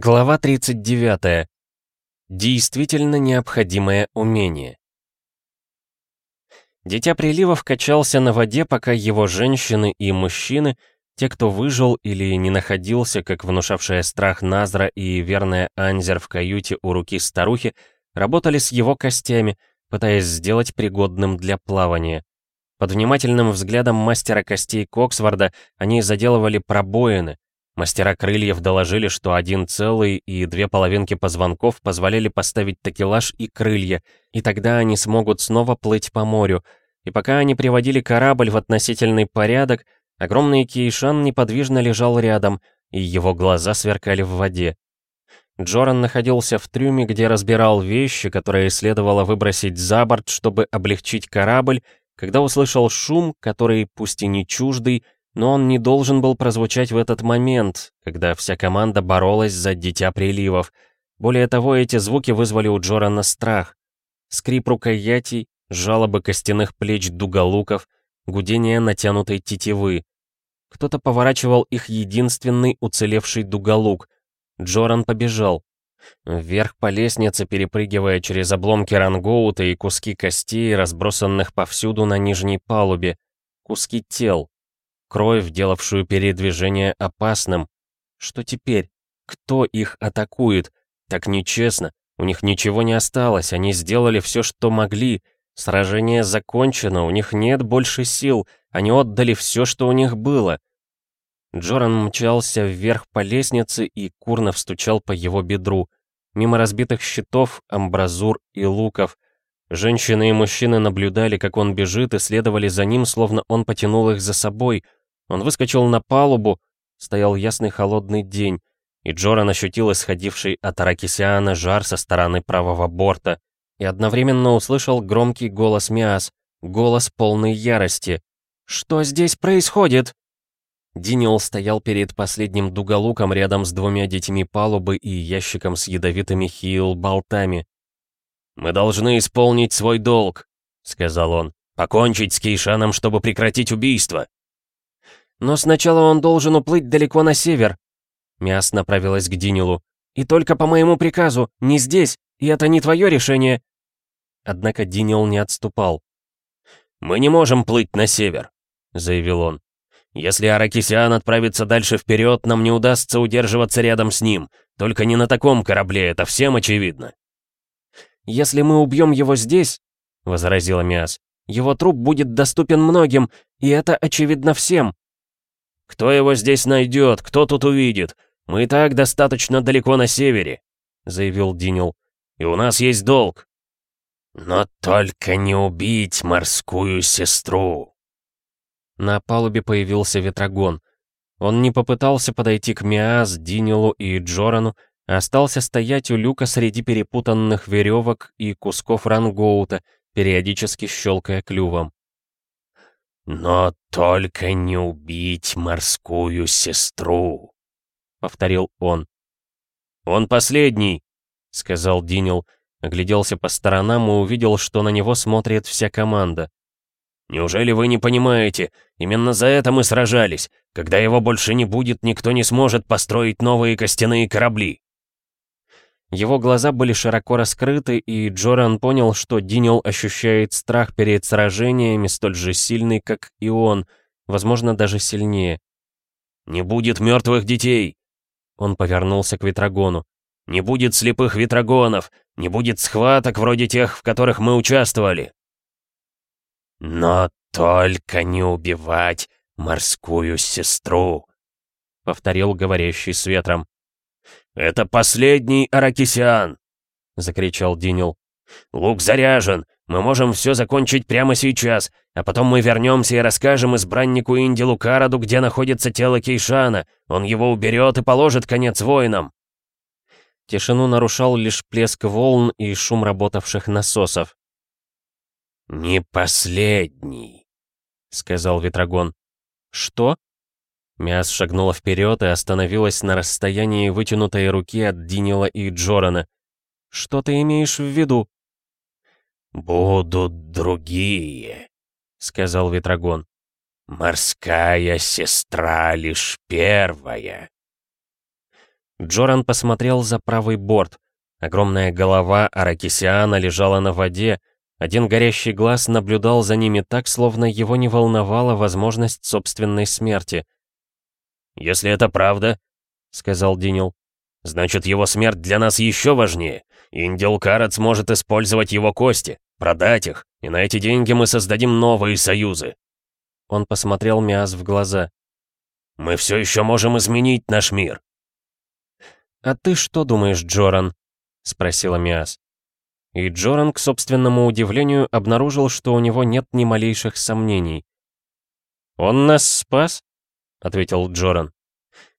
Глава 39. Действительно необходимое умение. Дитя приливов качался на воде, пока его женщины и мужчины, те, кто выжил или не находился, как внушавшая страх Назра и верная Анзер в каюте у руки старухи, работали с его костями, пытаясь сделать пригодным для плавания. Под внимательным взглядом мастера костей Коксворда они заделывали пробоины, Мастера крыльев доложили, что один целый и две половинки позвонков позволяли поставить такелаж и крылья, и тогда они смогут снова плыть по морю. И пока они приводили корабль в относительный порядок, огромный Кейшан неподвижно лежал рядом, и его глаза сверкали в воде. Джоран находился в трюме, где разбирал вещи, которые следовало выбросить за борт, чтобы облегчить корабль, когда услышал шум, который, пусть и не чуждый, но он не должен был прозвучать в этот момент, когда вся команда боролась за Дитя Приливов. Более того, эти звуки вызвали у Джорана страх. Скрип рукоятей, жалобы костяных плеч дуголуков, гудение натянутой тетивы. Кто-то поворачивал их единственный уцелевший дуголук. Джоран побежал. Вверх по лестнице, перепрыгивая через обломки рангоута и куски костей, разбросанных повсюду на нижней палубе. Куски тел, Кровь, делавшую передвижение опасным. Что теперь? Кто их атакует? Так нечестно. У них ничего не осталось, они сделали все, что могли. Сражение закончено, у них нет больше сил, они отдали все, что у них было. Джоран мчался вверх по лестнице, и Курнов стучал по его бедру. Мимо разбитых щитов, амбразур и луков. Женщины и мужчины наблюдали, как он бежит, и следовали за ним, словно он потянул их за собой — он выскочил на палубу, стоял ясный холодный день, и Джоран ощутил исходивший от Аракисиана жар со стороны правого борта, и одновременно услышал громкий голос Миас, голос полной ярости. «Что здесь происходит?» Динил стоял перед последним дуголуком рядом с двумя детьми палубы и ящиком с ядовитыми хил-болтами. «Мы должны исполнить свой долг», — сказал он. «Покончить с Кейшаном, чтобы прекратить убийство». Но сначала он должен уплыть далеко на север. Миас направилась к Динилу. И только по моему приказу, не здесь, и это не твое решение. Однако Динил не отступал. «Мы не можем плыть на север», — заявил он. «Если Аракисиан отправится дальше вперед, нам не удастся удерживаться рядом с ним. Только не на таком корабле, это всем очевидно». «Если мы убьем его здесь», — возразила Миас, — «его труп будет доступен многим, и это очевидно всем. «Кто его здесь найдет? Кто тут увидит? Мы и так достаточно далеко на севере», — заявил Динил. «И у нас есть долг». «Но только не убить морскую сестру!» На палубе появился Ветрогон. Он не попытался подойти к Миас, Динилу и Джорану, а остался стоять у люка среди перепутанных веревок и кусков рангоута, периодически щелкая клювом. «Но только не убить морскую сестру», — повторил он. «Он последний», — сказал Динил, огляделся по сторонам и увидел, что на него смотрит вся команда. «Неужели вы не понимаете? Именно за это мы сражались. Когда его больше не будет, никто не сможет построить новые костяные корабли». Его глаза были широко раскрыты, и Джоран понял, что Динил ощущает страх перед сражениями столь же сильный, как и он, возможно, даже сильнее. «Не будет мертвых детей!» Он повернулся к Ветрогону. «Не будет слепых Ветрогонов! Не будет схваток вроде тех, в которых мы участвовали!» «Но только не убивать морскую сестру!» — повторил говорящий с ветром. «Это последний Аракисиан!» — закричал Динил. «Лук заряжен! Мы можем все закончить прямо сейчас, а потом мы вернемся и расскажем избраннику Индилу Караду, где находится тело Кейшана. Он его уберет и положит конец воинам!» Тишину нарушал лишь плеск волн и шум работавших насосов. «Не последний», — сказал Ветрогон. «Что?» Миас шагнула вперед и остановилась на расстоянии вытянутой руки от Динила и Джорана. «Что ты имеешь в виду?» «Будут другие», — сказал Ветрогон. «Морская сестра лишь первая». Джоран посмотрел за правый борт. Огромная голова Аракисиана лежала на воде, один горящий глаз наблюдал за ними так, словно его не волновала возможность собственной смерти. «Если это правда», — сказал Динил, — «значит, его смерть для нас еще важнее. Индил Карат сможет использовать его кости, продать их, и на эти деньги мы создадим новые союзы». Он посмотрел Миас в глаза. «Мы все еще можем изменить наш мир». «А ты что думаешь, Джоран?» — спросила Миас. И Джоран, к собственному удивлению, обнаружил, что у него нет ни малейших сомнений. «Он нас спас?» — ответил Джоран.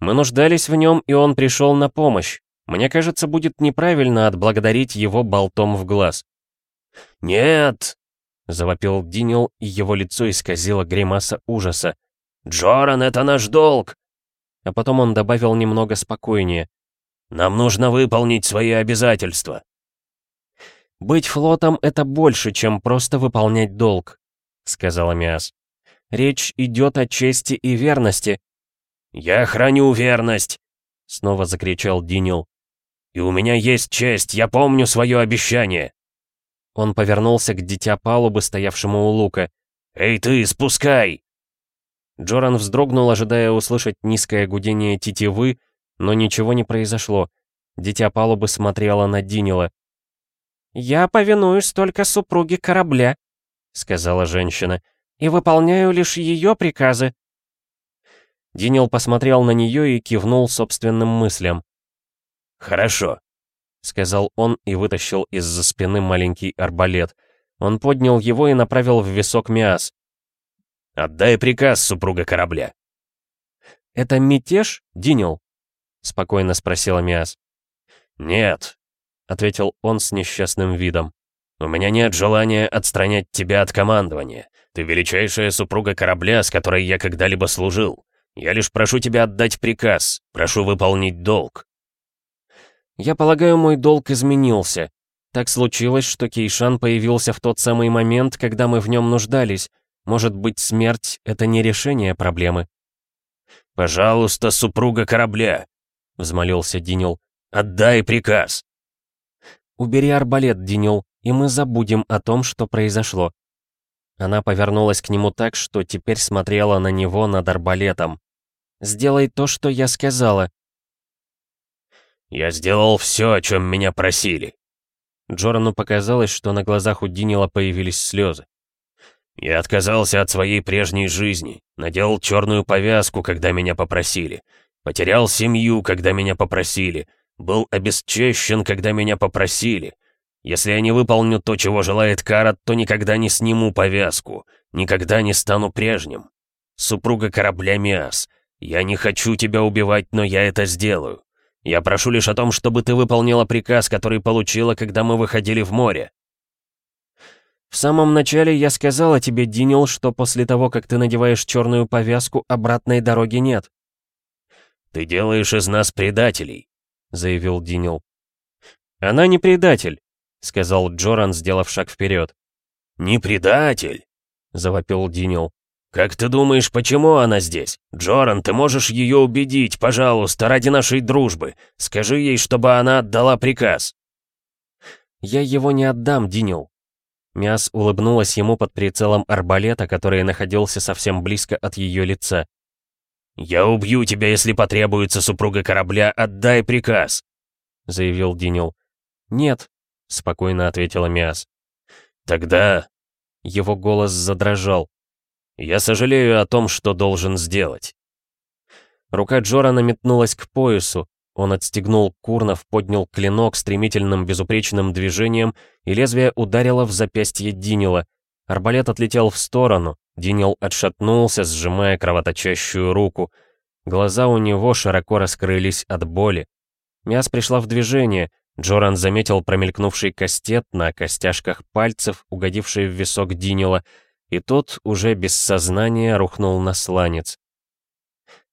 «Мы нуждались в нем, и он пришел на помощь. Мне кажется, будет неправильно отблагодарить его болтом в глаз». «Нет!» — завопил Динил, и его лицо исказило гримаса ужаса. «Джоран, это наш долг!» А потом он добавил немного спокойнее. «Нам нужно выполнить свои обязательства». «Быть флотом — это больше, чем просто выполнять долг», — сказала Миас. «Речь идет о чести и верности». «Я храню верность!» — снова закричал Динил. «И у меня есть честь, я помню свое обещание!» Он повернулся к дитя палубы, стоявшему у лука. «Эй ты, спускай!» Джоран вздрогнул, ожидая услышать низкое гудение тетивы, но ничего не произошло. Дитя палубы смотрело на Динила. «Я повинуюсь только супруге корабля», — сказала женщина, «и выполняю лишь ее приказы». Динил посмотрел на нее и кивнул собственным мыслям. «Хорошо», — сказал он и вытащил из-за спины маленький арбалет. Он поднял его и направил в висок Миас. «Отдай приказ, супруга корабля». «Это мятеж, Динил?» — спокойно спросила Миас. «Нет, ответил он с несчастным видом. «У меня нет желания отстранять тебя от командования. Ты величайшая супруга корабля, с которой я когда-либо служил. Я лишь прошу тебя отдать приказ, прошу выполнить долг». «Я полагаю, мой долг изменился. Так случилось, что Кейшан появился в тот самый момент, когда мы в нем нуждались. Может быть, смерть — это не решение проблемы?» «Пожалуйста, супруга корабля», — взмолился Динил, — «отдай приказ». «Убери арбалет, Денил, и мы забудем о том, что произошло». Она повернулась к нему так, что теперь смотрела на него над арбалетом. «Сделай то, что я сказала». «Я сделал все, о чем меня просили». Джорану показалось, что на глазах у Динила появились слезы. «Я отказался от своей прежней жизни, надел черную повязку, когда меня попросили, потерял семью, когда меня попросили, был обесчещен, когда меня попросили. Если я не выполню то, чего желает Карат, то никогда не сниму повязку, никогда не стану прежним. Супруга корабля Миас, я не хочу тебя убивать, но я это сделаю. Я прошу лишь о том, чтобы ты выполнила приказ, который получила, когда мы выходили в море. В самом начале я сказала тебе, Динил, что после того, как ты надеваешь черную повязку, обратной дороги нет. Ты делаешь из нас предателей. — заявил Динил. «Она не предатель», — сказал Джоран, сделав шаг вперед. «Не предатель?» — завопил Динил. «Как ты думаешь, почему она здесь? Джоран, ты можешь ее убедить, пожалуйста, ради нашей дружбы. Скажи ей, чтобы она отдала приказ». «Я его не отдам, Динил». Мяс улыбнулась ему под прицелом арбалета, который находился совсем близко от ее лица. «Я убью тебя, если потребуется супруга корабля, отдай приказ», — заявил Динил. «Нет», — спокойно ответила Миас. «Тогда...» Его голос задрожал. «Я сожалею о том, что должен сделать». Рука Джорана метнулась к поясу. Он отстегнул курнов, поднял клинок стремительным безупречным движением, и лезвие ударило в запястье Динила. Арбалет отлетел в сторону. Динил отшатнулся, сжимая кровоточащую руку. Глаза у него широко раскрылись от боли. Мяс пришла в движение. Джоран заметил промелькнувший кастет на костяшках пальцев, угодивший в висок Динила, и тот уже без сознания рухнул на сланец.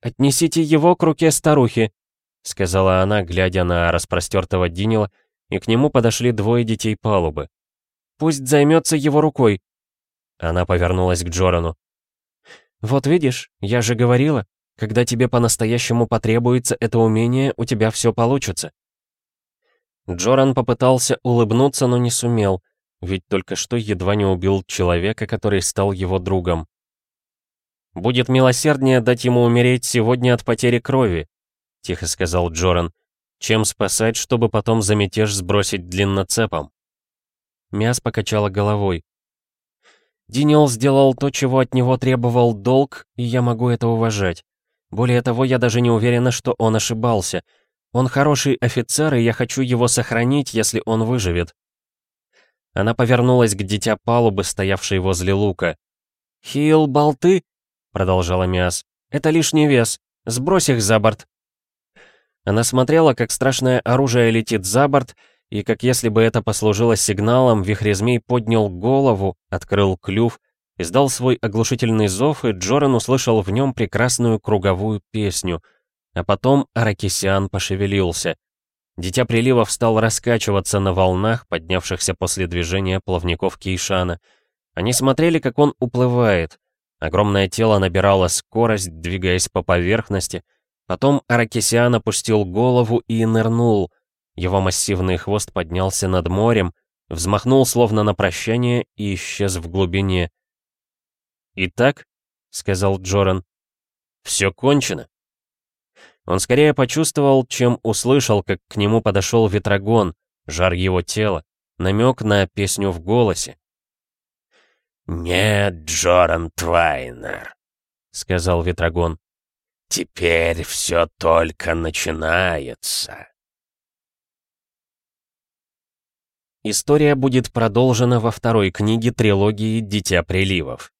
«Отнесите его к руке старухи», — сказала она, глядя на распростертого Динила, и к нему подошли двое детей палубы. «Пусть займется его рукой, она повернулась к Джорану. «Вот видишь, я же говорила. Когда тебе по-настоящему потребуется это умение, у тебя все получится». Джоран попытался улыбнуться, но не сумел, ведь только что едва не убил человека, который стал его другом. «Будет милосерднее дать ему умереть сегодня от потери крови», — тихо сказал Джоран, «чем спасать, чтобы потом за мятеж сбросить длинноцепом». Мяс покачала головой. Динил сделал то, чего от него требовал долг, и я могу это уважать. Более того, я даже не уверена, что он ошибался. Он хороший офицер, и я хочу его сохранить, если он выживет. Она повернулась к дитя палубы, стоявшей возле лука. «Хил, болты!» — продолжала Миас. «Это лишний вес. Сбрось их за борт». Она смотрела, как страшное оружие летит за борт, и как если бы это послужило сигналом, вихрезмей поднял голову, открыл клюв, издал свой оглушительный зов, и Джоран услышал в нем прекрасную круговую песню. А потом Аракисиан пошевелился. Дитя приливов стал раскачиваться на волнах, поднявшихся после движения плавников Кейшана. Они смотрели, как он уплывает. Огромное тело набирало скорость, двигаясь по поверхности. Потом Аракисиан опустил голову и нырнул. Его массивный хвост поднялся над морем, взмахнул словно на прощание и исчез в глубине. «Итак», — сказал Джоран, — «все кончено». Он скорее почувствовал, чем услышал, как к нему подошел ветрогон, жар его тела, намек на песню в голосе. «Нет, Джоран Твайнер», — сказал ветрогон, — «теперь все только начинается». История будет продолжена во второй книге трилогии «Дитя приливов».